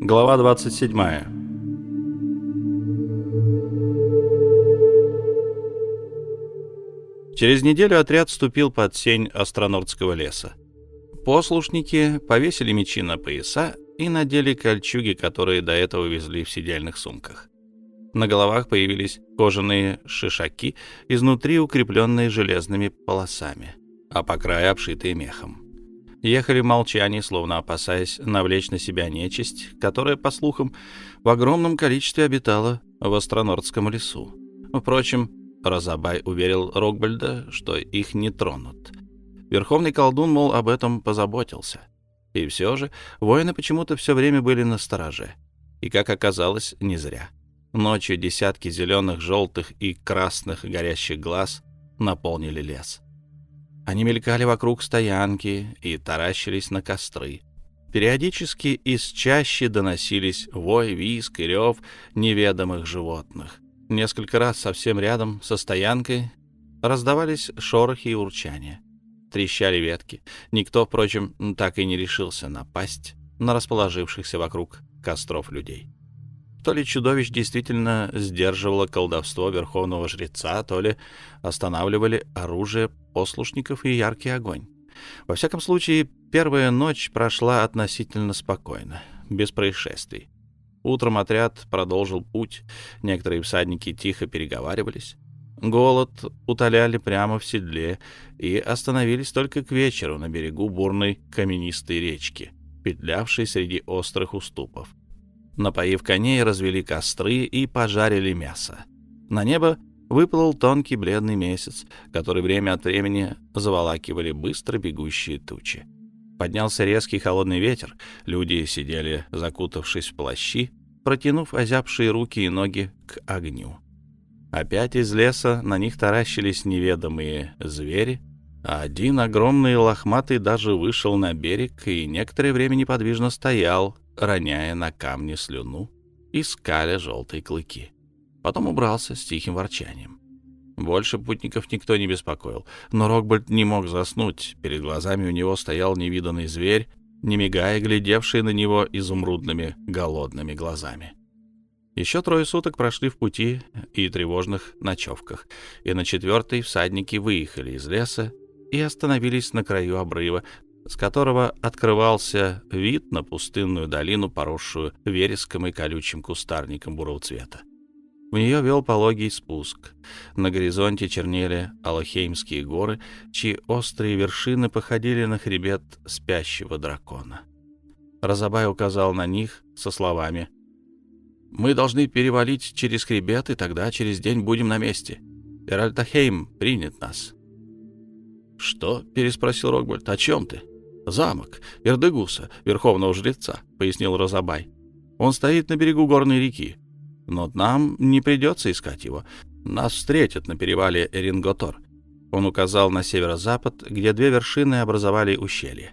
Глава 27. Через неделю отряд вступил под сень Остронордского леса. Послушники повесили мечи на пояса и надели кольчуги, которые до этого везли в сидельных сумках. На головах появились кожаные шишаки, изнутри укрепленные железными полосами, а по краю обшитые мехом. Ехали в молчании, словно опасаясь навлечь на себя нечисть, которая, по слухам, в огромном количестве обитала в Остронордском лесу. Впрочем, Розабай уверил Рокбальда, что их не тронут. Верховный колдун, мол, об этом позаботился. И все же воины почему-то все время были на стороже. И, как оказалось, не зря. Ночью десятки зеленых, желтых и красных горящих глаз наполнили лес. Они мелькали вокруг стоянки и таращились на костры. Периодически из чащи доносились вой, виск и рев неведомых животных. Несколько раз совсем рядом со стоянкой раздавались шорохи и урчания. Трещали ветки. Никто, впрочем, так и не решился напасть на расположившихся вокруг костров людей. То ли чудовищ действительно сдерживало колдовство верховного жреца, то ли останавливали оружие послушников и яркий огонь. Во всяком случае, первая ночь прошла относительно спокойно, без происшествий. Утром отряд продолжил путь, некоторые всадники тихо переговаривались. Голод утоляли прямо в седле и остановились только к вечеру на берегу бурной каменистой речки, петлявшей среди острых уступов. Напоив коней, развели костры и пожарили мясо. На небо выплыл тонкий бледный месяц, который время от времени заволакивали быстро бегущие тучи. Поднялся резкий холодный ветер, люди сидели, закутавшись в плащи, протянув озябшие руки и ноги к огню. Опять из леса на них таращились неведомые звери, а один огромный лохматый даже вышел на берег и некоторое время неподвижно стоял, роняя на камни слюну и скаля желтые клыки. Потом убрался с тихим ворчанием. Больше путников никто не беспокоил, но Рокбольд не мог заснуть. Перед глазами у него стоял невиданный зверь, не мигая, глядевший на него изумрудными голодными глазами. Еще трое суток прошли в пути и тревожных ночевках, и на четвертый всадники выехали из леса и остановились на краю обрыва, с которого открывался вид на пустынную долину, поросшую вереском и колючим кустарником бурого цвета. В нее вел пологий спуск. На горизонте чернели Алахеймские горы, чьи острые вершины походили на хребет спящего дракона. Разабай указал на них со словами «Мы должны перевалить через хребет, и тогда через день будем на месте. Эральтахейм принят нас». «Что?» — переспросил Рокбольд. «О чем ты?» «Замок Эрдегуса, верховного жреца», — пояснил Розабай. «Он стоит на берегу горной реки. Но нам не придется искать его. Нас встретят на перевале Эринготор». Он указал на северо-запад, где две вершины образовали ущелье.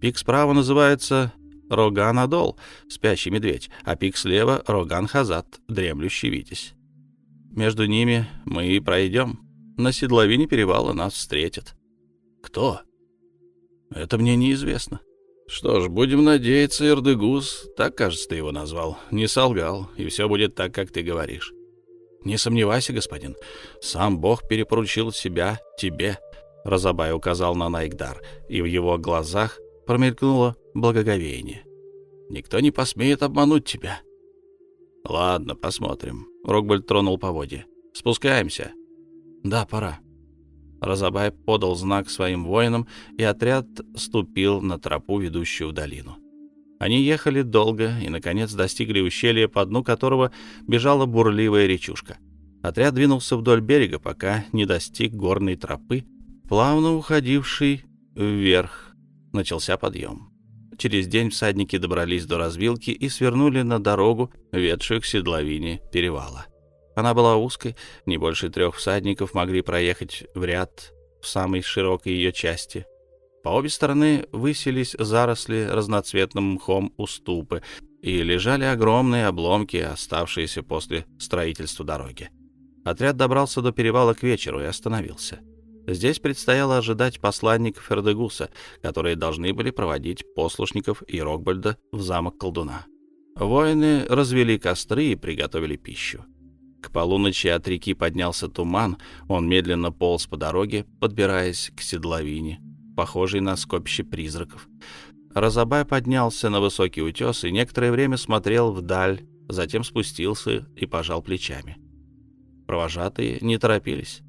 Пик справа называется Роган-Адол, спящий медведь, а пик слева — Роган-Хазат, дремлющий витязь. Между ними мы и пройдем. На седловине перевала нас встретят. Кто? Это мне неизвестно. Что ж, будем надеяться, Эрдегус, так, кажется, ты его назвал, не солгал, и все будет так, как ты говоришь. Не сомневайся, господин, сам Бог перепоручил себя тебе. Разабай указал на Найгдар, и в его глазах промелькнуло благоговение. Никто не посмеет обмануть тебя. Ладно, посмотрим. Рокбольд тронул поводья. Спускаемся. Да, пора. Разабай подал знак своим воинам, и отряд ступил на тропу, ведущую в долину. Они ехали долго и, наконец, достигли ущелья, по дну которого бежала бурливая речушка. Отряд двинулся вдоль берега, пока не достиг горной тропы, плавно уходившей вверх. Начался подъем. Через день всадники добрались до развилки и свернули на дорогу, ведшую к седловине перевала. Она была узкой, не больше трех всадников могли проехать в ряд в самой широкой ее части. По обе стороны высились заросли разноцветным мхом уступы, и лежали огромные обломки, оставшиеся после строительства дороги. Отряд добрался до перевала к вечеру и остановился. Здесь предстояло ожидать посланников Эрдегуса, которые должны были проводить послушников и Рокбальда в замок колдуна. Воины развели костры и приготовили пищу. К полуночи от реки поднялся туман, он медленно полз по дороге, подбираясь к седловине, похожей на скопище призраков. Разобай поднялся на высокий утес и некоторое время смотрел вдаль, затем спустился и пожал плечами. Провожатые не торопились.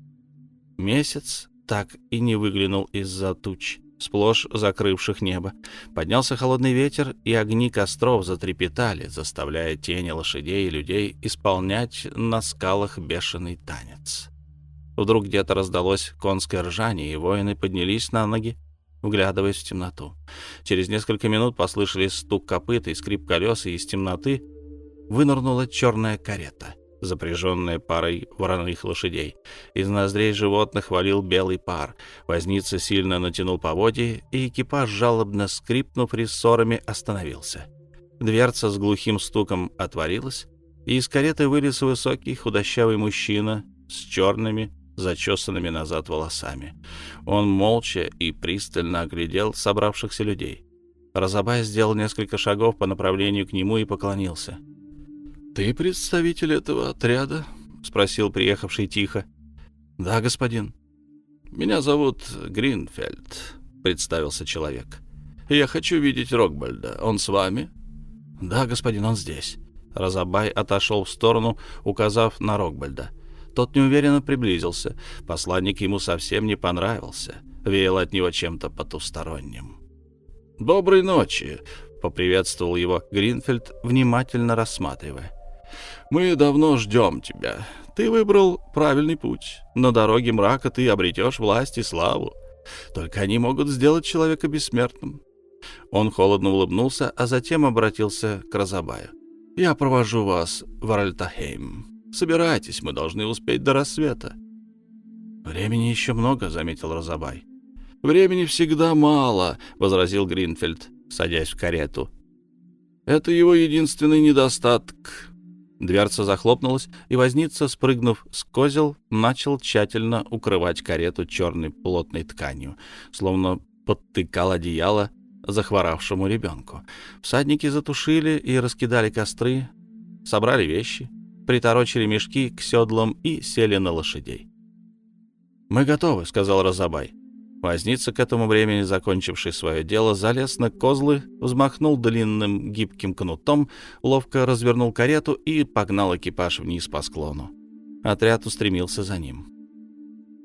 Месяц так и не выглянул из-за туч, сплошь закрывших небо. Поднялся холодный ветер, и огни костров затрепетали, заставляя тени лошадей и людей исполнять на скалах бешеный танец. Вдруг где-то раздалось конское ржание, и воины поднялись на ноги, вглядываясь в темноту. Через несколько минут послышались стук копыт и скрип колес, и из темноты вынырнула черная карета — запряженная парой вороных лошадей. Из ноздрей животных валил белый пар. Возница сильно натянул поводья, и экипаж, жалобно скрипнув рессорами, остановился. Дверца с глухим стуком отворилась, и из кареты вылез высокий худощавый мужчина с черными, зачесанными назад волосами. Он молча и пристально оглядел собравшихся людей. Разобай сделал несколько шагов по направлению к нему и поклонился — «Ты представитель этого отряда?» — спросил приехавший тихо. «Да, господин». «Меня зовут Гринфельд», — представился человек. «Я хочу видеть Рокбальда. Он с вами?» «Да, господин, он здесь». Разабай отошел в сторону, указав на Рокбальда. Тот неуверенно приблизился. Посланник ему совсем не понравился. Веял от него чем-то потусторонним. «Доброй ночи!» — поприветствовал его Гринфельд, внимательно рассматривая. Мы давно ждем тебя. Ты выбрал правильный путь. На дороге мрака ты обретешь власть и славу. Только они могут сделать человека бессмертным». Он холодно улыбнулся, а затем обратился к Розабаю. «Я провожу вас в Аральтахейм. Собирайтесь, мы должны успеть до рассвета». «Времени еще много», — заметил Розабай. «Времени всегда мало», — возразил Гринфельд, садясь в карету. «Это его единственный недостаток. Дверца захлопнулась, и возница, спрыгнув с козел, начал тщательно укрывать карету черной плотной тканью, словно подтыкал одеяло захворавшему ребенку. Всадники затушили и раскидали костры, собрали вещи, приторочили мешки к седлам и сели на лошадей. «Мы готовы», — сказал Розабай. Возница, к этому времени закончивший свое дело, залез на козлы, взмахнул длинным гибким кнутом, ловко развернул карету и погнал экипаж вниз по склону. Отряд устремился за ним.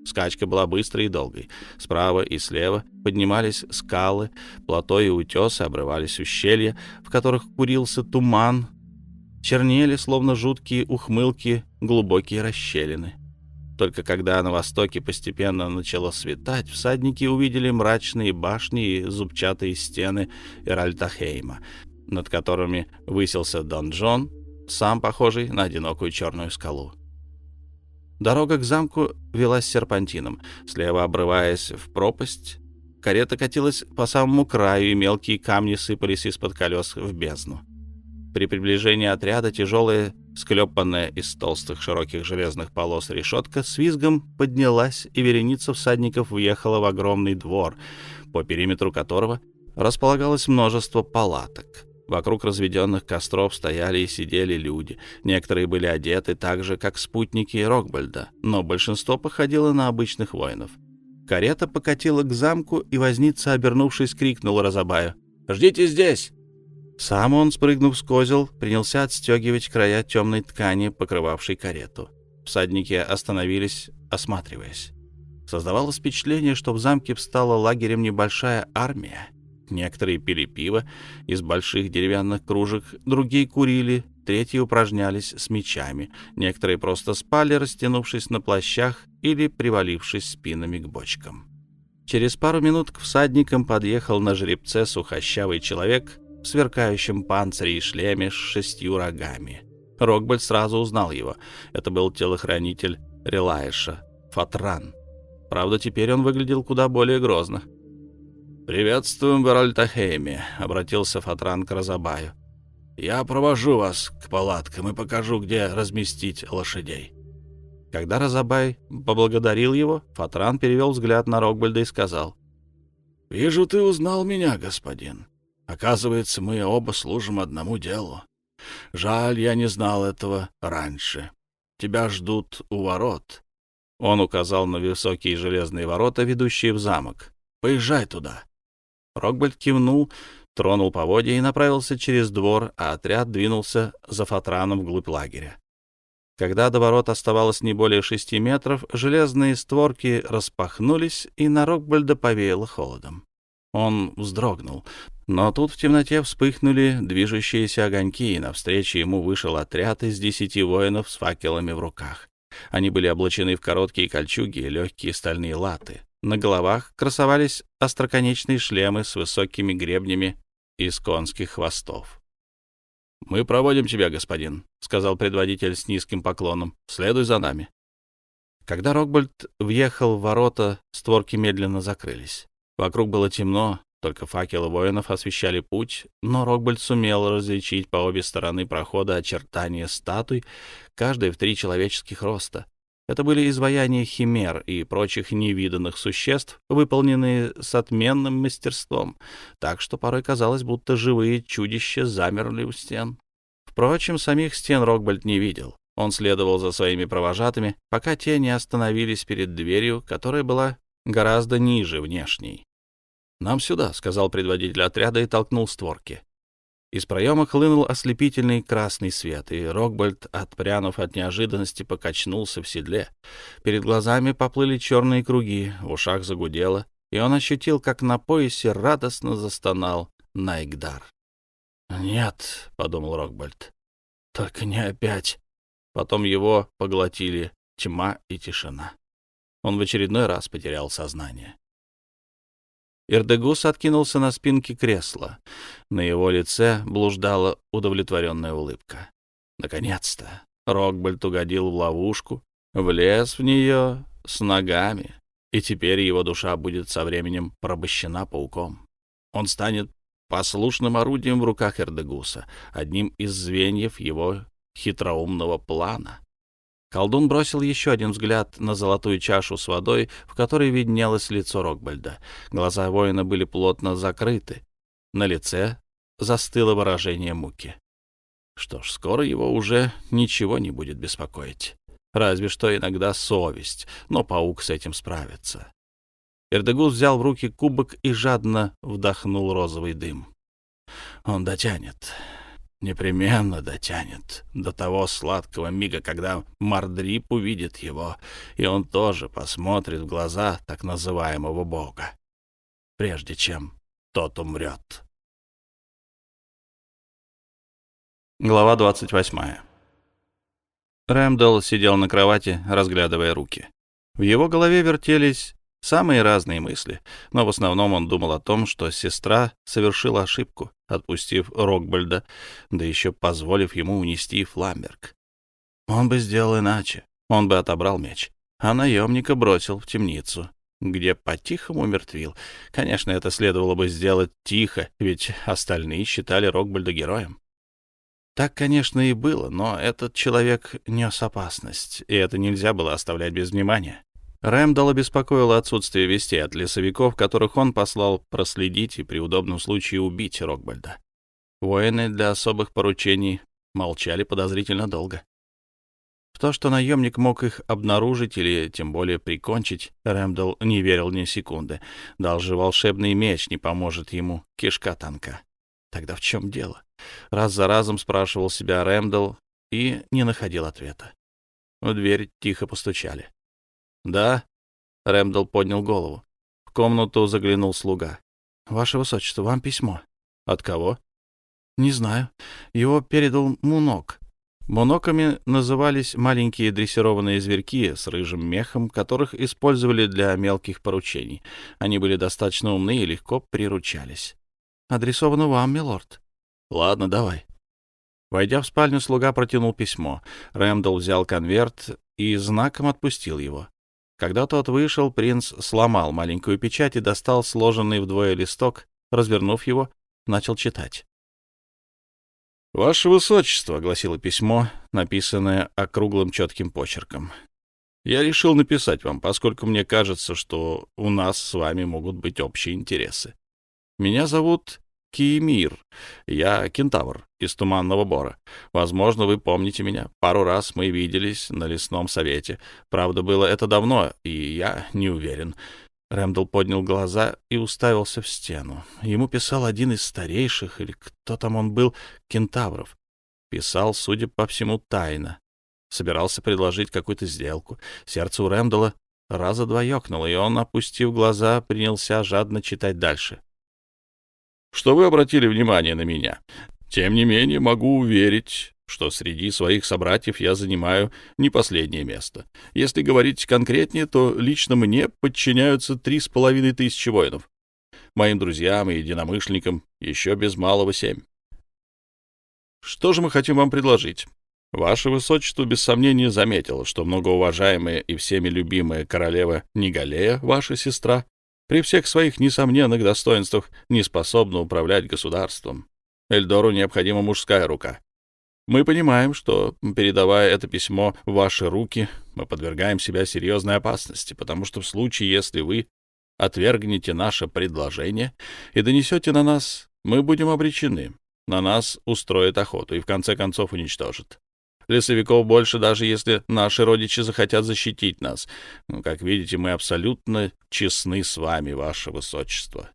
Скачка была быстрой и долгой. Справа и слева поднимались скалы, плато и утесы, обрывались ущелья, в которых курился туман, чернели, словно жуткие ухмылки, глубокие расщелины. Только когда на востоке постепенно начало светать, всадники увидели мрачные башни и зубчатые стены Иральтахейма, над которыми высился донжон, сам похожий на одинокую черную скалу. Дорога к замку велась серпантином, слева обрываясь в пропасть. Карета катилась по самому краю, и мелкие камни сыпались из-под колес в бездну. При приближении отряда тяжелая Склепанная из толстых широких железных полос решетка с визгом поднялась, и вереница всадников въехала в огромный двор, по периметру которого располагалось множество палаток. Вокруг разведенных костров стояли и сидели люди. Некоторые были одеты так же, как спутники Рокбальда, но большинство походило на обычных воинов. Карета покатила к замку, и возница, обернувшись, крикнул Розабаю. «Ждите здесь!» Сам он, спрыгнув с козел, принялся отстегивать края темной ткани, покрывавшей карету. Всадники остановились, осматриваясь. Создавалось впечатление, что в замке встала лагерем небольшая армия. Некоторые пили пиво из больших деревянных кружек, другие курили, третьи упражнялись с мечами, некоторые просто спали, растянувшись на плащах или привалившись спинами к бочкам. Через пару минут к всадникам подъехал на жеребце сухощавый человек сверкающем панцире и шлеме с шестью рогами. Рокбальд сразу узнал его. Это был телохранитель Релайша, Фатран. Правда, теперь он выглядел куда более грозно. «Приветствуем в Аральтахейме», — обратился Фатран к Розабаю. «Я провожу вас к палаткам и покажу, где разместить лошадей». Когда Розабай поблагодарил его, Фатран перевел взгляд на Рокбальда и сказал. «Вижу, ты узнал меня, господин. Оказывается, мы оба служим одному делу. Жаль, я не знал этого раньше. Тебя ждут у ворот». Он указал на высокие железные ворота, ведущие в замок. «Поезжай туда». Рокбольд кивнул, тронул поводья и направился через двор, а отряд двинулся за Фатраном вглубь лагеря. Когда до ворот оставалось не более шести метров, железные створки распахнулись, и на Рокбольда повеяло холодом. Он вздрогнул, но тут в темноте вспыхнули движущиеся огоньки, и навстречу ему вышел отряд из десяти воинов с факелами в руках. Они были облачены в короткие кольчуги и легкие стальные латы. На головах красовались остроконечные шлемы с высокими гребнями из конских хвостов. «Мы проводим тебя, господин», — сказал предводитель с низким поклоном. «Следуй за нами». Когда Рокбольд въехал в ворота, створки медленно закрылись. Вокруг было темно, только факелы воинов освещали путь, но Рокбольд сумел различить по обе стороны прохода очертания статуй, каждая в три человеческих роста. Это были изваяния химер и прочих невиданных существ, выполненные с отменным мастерством, так что порой казалось, будто живые чудища замерли у стен. Впрочем, самих стен Рокбольд не видел. Он следовал за своими провожатыми, пока те не остановились перед дверью, которая была гораздо ниже внешней. «Нам сюда», — сказал предводитель отряда и толкнул створки. Из проема хлынул ослепительный красный свет, и Рокбольд, отпрянув от неожиданности, покачнулся в седле. Перед глазами поплыли черные круги, в ушах загудело, и он ощутил, как на поясе радостно застонал Найгдар. «Нет», — подумал Рокбольд, — «только не опять». Потом его поглотили тьма и тишина. Он в очередной раз потерял сознание. Ирдегус откинулся на спинке кресла. На его лице блуждала удовлетворенная улыбка. Наконец-то Рокбальд угодил в ловушку, влез в нее с ногами, и теперь его душа будет со временем порабощена пауком. Он станет послушным орудием в руках Эрдегуса, одним из звеньев его хитроумного плана. Колдун бросил еще один взгляд на золотую чашу с водой, в которой виднелось лицо Рокбальда. Глаза воина были плотно закрыты. На лице застыло выражение муки. Что ж, скоро его уже ничего не будет беспокоить. Разве что иногда совесть, но паук с этим справится. Эрдегус взял в руки кубок и жадно вдохнул розовый дым. Он дотянет непременно дотянет до того сладкого мига, когда Мардрип увидит его, и он тоже посмотрит в глаза так называемого бога, прежде чем тот умрет. Глава 28. Рэмдалл сидел на кровати, разглядывая руки. В его голове вертелись Самые разные мысли, но в основном он думал о том, что сестра совершила ошибку, отпустив Рокбальда, да еще позволив ему унести Фламберг. Он бы сделал иначе, он бы отобрал меч, а наемника бросил в темницу, где по-тихому мертвил. Конечно, это следовало бы сделать тихо, ведь остальные считали Рокбальда героем. Так, конечно, и было, но этот человек нес опасность, и это нельзя было оставлять без внимания. Рэмдала беспокоило отсутствие вестей от лесовиков, которых он послал проследить и при удобном случае убить Рокбальда. Воины для особых поручений молчали подозрительно долго. В то, что наемник мог их обнаружить или тем более прикончить, Рэмдал не верил ни секунды. Даже волшебный меч не поможет ему, кишка танка. Тогда в чем дело? Раз за разом спрашивал себя Рэмдал и не находил ответа. В дверь тихо постучали. «Да?» — Рэмдл поднял голову. В комнату заглянул слуга. «Ваше высочество, вам письмо». «От кого?» «Не знаю. Его передал Мунок». Муноками назывались маленькие дрессированные зверьки с рыжим мехом, которых использовали для мелких поручений. Они были достаточно умны и легко приручались. «Адресовано вам, милорд». «Ладно, давай». Войдя в спальню, слуга протянул письмо. Рэмдл взял конверт и знаком отпустил его. Когда тот вышел, принц сломал маленькую печать и достал сложенный вдвое листок, развернув его, начал читать. «Ваше Высочество», — гласило письмо, написанное округлым четким почерком. «Я решил написать вам, поскольку мне кажется, что у нас с вами могут быть общие интересы. Меня зовут Киемир. Я кентавр из Туманного Бора. Возможно, вы помните меня. Пару раз мы виделись на лесном совете. Правда, было это давно, и я не уверен. Рэмдл поднял глаза и уставился в стену. Ему писал один из старейших, или кто там он был, кентавров. Писал, судя по всему, тайно. Собирался предложить какую-то сделку. Сердце у Рэмдала раза два ёкнуло, и он, опустив глаза, принялся жадно читать дальше. «Что вы обратили внимание на меня? Тем не менее, могу уверить, что среди своих собратьев я занимаю не последнее место. Если говорить конкретнее, то лично мне подчиняются три с половиной тысячи воинов. Моим друзьям и единомышленникам еще без малого семь. Что же мы хотим вам предложить? Ваше Высочество без сомнения заметило, что многоуважаемая и всеми любимая королева Нигалея, ваша сестра, при всех своих несомненных достоинствах не способна управлять государством. Эльдору необходима мужская рука. Мы понимаем, что, передавая это письмо в ваши руки, мы подвергаем себя серьезной опасности, потому что в случае, если вы отвергнете наше предложение и донесете на нас, мы будем обречены. На нас устроят охоту и в конце концов уничтожат. Лесовиков больше, даже если наши родичи захотят защитить нас. Ну, как видите, мы абсолютно честны с вами, ваше высочество.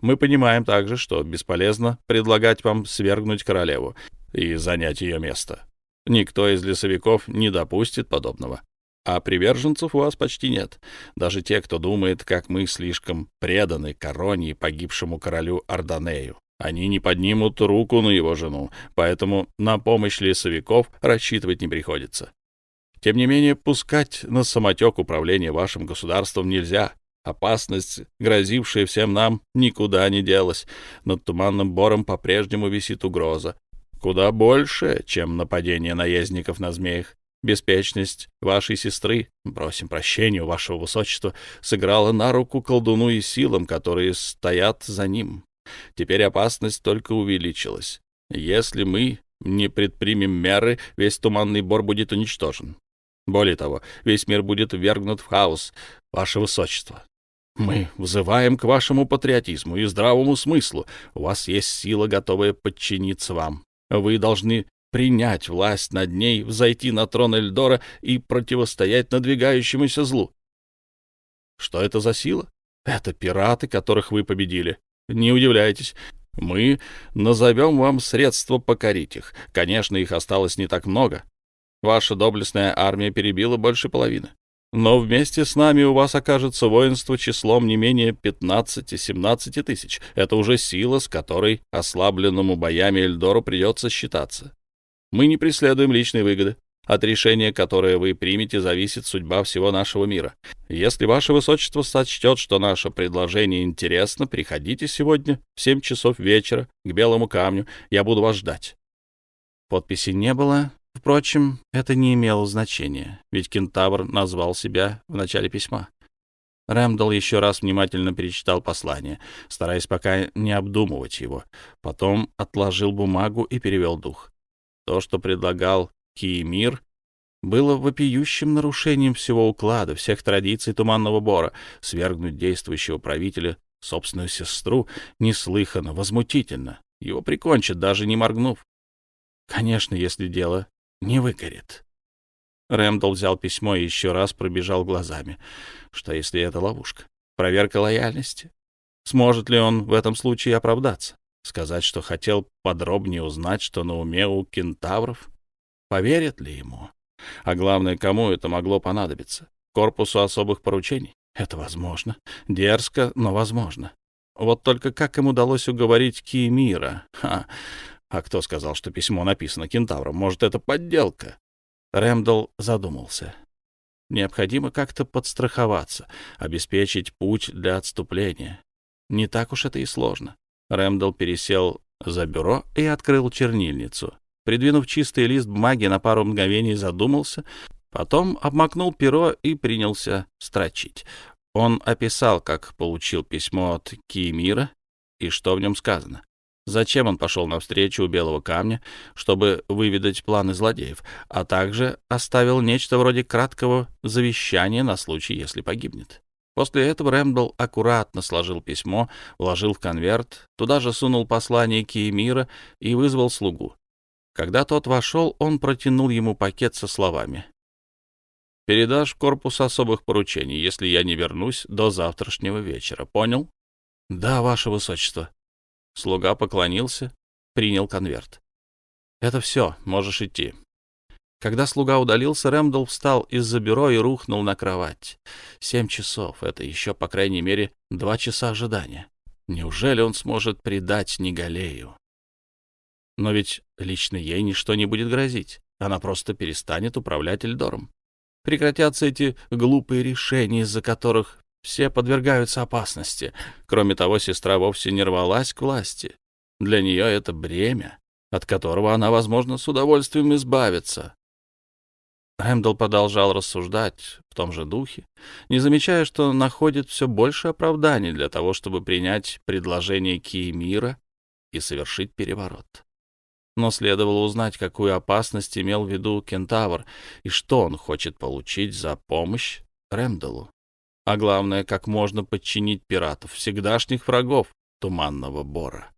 Мы понимаем также, что бесполезно предлагать вам свергнуть королеву, и занять ее место. Никто из лесовиков не допустит подобного. А приверженцев у вас почти нет. Даже те, кто думает, как мы слишком преданы короне и погибшему королю Арданею. Они не поднимут руку на его жену, поэтому на помощь лесовиков рассчитывать не приходится. Тем не менее, пускать на самотек управление вашим государством нельзя. Опасность, грозившая всем нам, никуда не делась. Над Туманным Бором по-прежнему висит угроза. Куда больше, чем нападение наездников на змеях. Беспечность вашей сестры, просим прощения у вашего высочества, сыграла на руку колдуну и силам, которые стоят за ним. Теперь опасность только увеличилась. Если мы не предпримем меры, весь туманный бор будет уничтожен. Более того, весь мир будет ввергнут в хаос, ваше высочество. Мы взываем к вашему патриотизму и здравому смыслу. У вас есть сила, готовая подчиниться вам. Вы должны принять власть над ней, взойти на трон Эльдора и противостоять надвигающемуся злу. Что это за сила? Это пираты, которых вы победили. Не удивляйтесь. Мы назовем вам средства покорить их. Конечно, их осталось не так много. Ваша доблестная армия перебила больше половины. Но вместе с нами у вас окажется воинство числом не менее 15-17 тысяч. Это уже сила, с которой ослабленному боями Эльдору придется считаться. Мы не преследуем личной выгоды. От решения, которое вы примете, зависит судьба всего нашего мира. Если ваше высочество сочтет, что наше предложение интересно, приходите сегодня в 7 часов вечера к Белому камню. Я буду вас ждать. Подписи не было, Впрочем, это не имело значения, ведь кентавр назвал себя в начале письма. Рэмдал еще раз внимательно перечитал послание, стараясь пока не обдумывать его. Потом отложил бумагу и перевел дух. То, что предлагал Киемир, было вопиющим нарушением всего уклада, всех традиций Туманного Бора. Свергнуть действующего правителя, собственную сестру, неслыханно, возмутительно. Его прикончат, даже не моргнув. Конечно, если дело не выгорит. Рэмдл взял письмо и еще раз пробежал глазами. Что, если это ловушка? Проверка лояльности? Сможет ли он в этом случае оправдаться? Сказать, что хотел подробнее узнать, что на уме у кентавров? Поверят ли ему? А главное, кому это могло понадобиться? Корпусу особых поручений? Это возможно. Дерзко, но возможно. Вот только как им удалось уговорить Киемира? Ха, а кто сказал, что письмо написано кентавром? Может, это подделка? Рэмдл задумался. Необходимо как-то подстраховаться, обеспечить путь для отступления. Не так уж это и сложно. Рэмдл пересел за бюро и открыл чернильницу. Придвинув чистый лист бумаги, на пару мгновений задумался, потом обмакнул перо и принялся строчить. Он описал, как получил письмо от Киемира и что в нем сказано. Зачем он пошел навстречу у Белого камня, чтобы выведать планы злодеев, а также оставил нечто вроде краткого завещания на случай, если погибнет. После этого Рэмдл аккуратно сложил письмо, вложил в конверт, туда же сунул послание Киемира и вызвал слугу. Когда тот вошел, он протянул ему пакет со словами. «Передашь корпус особых поручений, если я не вернусь до завтрашнего вечера. Понял?» «Да, ваше высочество». Слуга поклонился, принял конверт. «Это все, можешь идти». Когда слуга удалился, Рэмдл встал из-за бюро и рухнул на кровать. Семь часов — это еще, по крайней мере, два часа ожидания. Неужели он сможет предать Негалею? Но ведь лично ей ничто не будет грозить. Она просто перестанет управлять Эльдором. Прекратятся эти глупые решения, из-за которых все подвергаются опасности. Кроме того, сестра вовсе не рвалась к власти. Для нее это бремя, от которого она, возможно, с удовольствием избавится. Рэмдл продолжал рассуждать в том же духе, не замечая, что находит все больше оправданий для того, чтобы принять предложение Киемира и совершить переворот но следовало узнать, какую опасность имел в виду кентавр и что он хочет получить за помощь Рэмделу. А главное, как можно подчинить пиратов, всегдашних врагов Туманного Бора.